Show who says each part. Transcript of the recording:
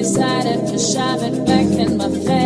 Speaker 1: decided to shove it back in my face.